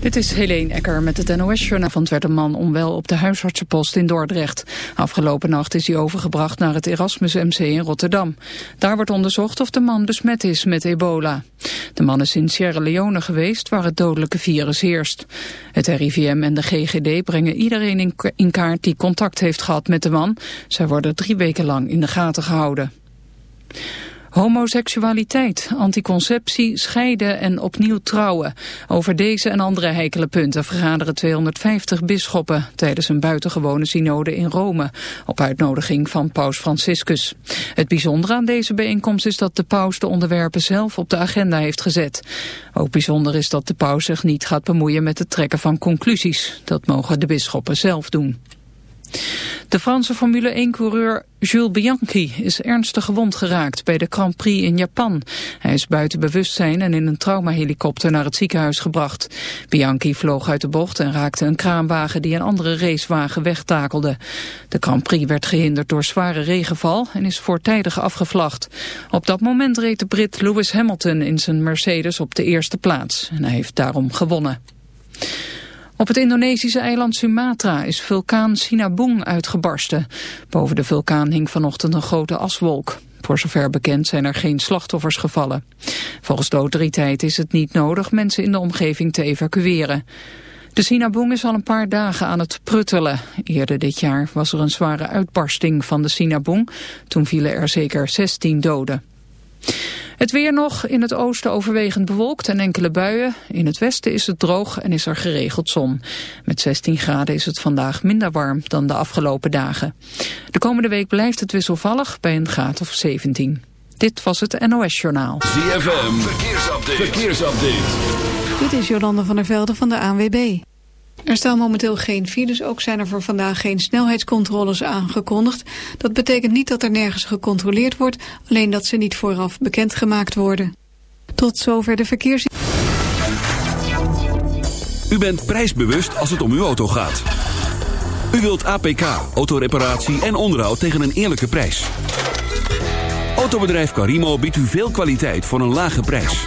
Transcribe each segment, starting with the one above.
Dit is Helene Ecker met het NOS-journaal. Van werd een man onwel op de huisartsenpost in Dordrecht. Afgelopen nacht is hij overgebracht naar het Erasmus MC in Rotterdam. Daar wordt onderzocht of de man besmet is met ebola. De man is in Sierra Leone geweest waar het dodelijke virus heerst. Het RIVM en de GGD brengen iedereen in kaart die contact heeft gehad met de man. Zij worden drie weken lang in de gaten gehouden. Homoseksualiteit, anticonceptie, scheiden en opnieuw trouwen. Over deze en andere heikele punten vergaderen 250 bisschoppen tijdens een buitengewone synode in Rome, op uitnodiging van paus Franciscus. Het bijzondere aan deze bijeenkomst is dat de paus de onderwerpen zelf op de agenda heeft gezet. Ook bijzonder is dat de paus zich niet gaat bemoeien met het trekken van conclusies. Dat mogen de bisschoppen zelf doen. De Franse Formule 1-coureur Jules Bianchi is ernstig gewond geraakt bij de Grand Prix in Japan. Hij is buiten bewustzijn en in een traumahelikopter naar het ziekenhuis gebracht. Bianchi vloog uit de bocht en raakte een kraanwagen die een andere racewagen wegtakelde. De Grand Prix werd gehinderd door zware regenval en is voortijdig afgevlacht. Op dat moment reed de Brit Lewis Hamilton in zijn Mercedes op de eerste plaats. En hij heeft daarom gewonnen. Op het Indonesische eiland Sumatra is vulkaan Sinabung uitgebarsten. Boven de vulkaan hing vanochtend een grote aswolk. Voor zover bekend zijn er geen slachtoffers gevallen. Volgens de autoriteit is het niet nodig mensen in de omgeving te evacueren. De Sinabung is al een paar dagen aan het pruttelen. Eerder dit jaar was er een zware uitbarsting van de Sinabung. Toen vielen er zeker 16 doden. Het weer nog, in het oosten overwegend bewolkt en enkele buien. In het westen is het droog en is er geregeld zon. Met 16 graden is het vandaag minder warm dan de afgelopen dagen. De komende week blijft het wisselvallig bij een graad of 17. Dit was het NOS Journaal. ZFM, verkeersupdate. verkeersupdate. Dit is Jolande van der Velde van de ANWB. Er staan momenteel geen files, ook zijn er voor vandaag geen snelheidscontroles aangekondigd. Dat betekent niet dat er nergens gecontroleerd wordt, alleen dat ze niet vooraf bekendgemaakt worden. Tot zover de verkeers... U bent prijsbewust als het om uw auto gaat. U wilt APK, autoreparatie en onderhoud tegen een eerlijke prijs. Autobedrijf Carimo biedt u veel kwaliteit voor een lage prijs.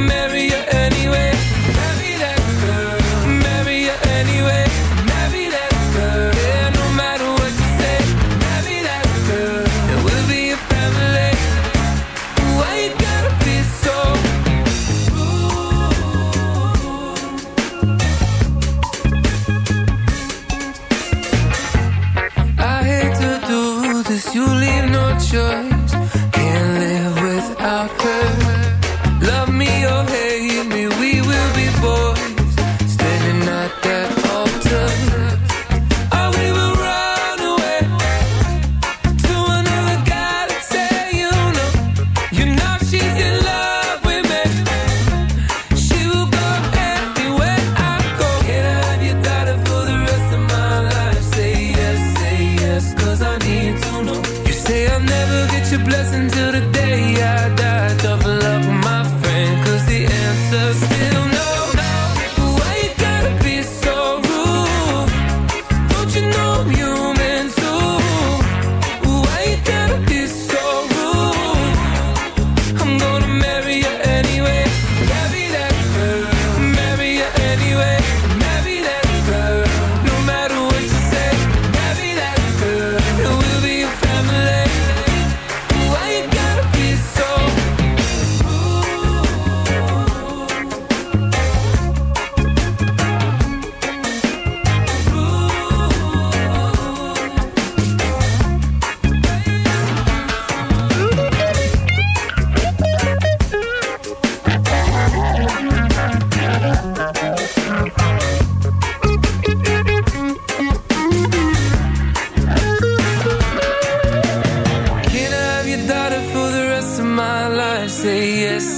marry you anyway.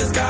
the sky.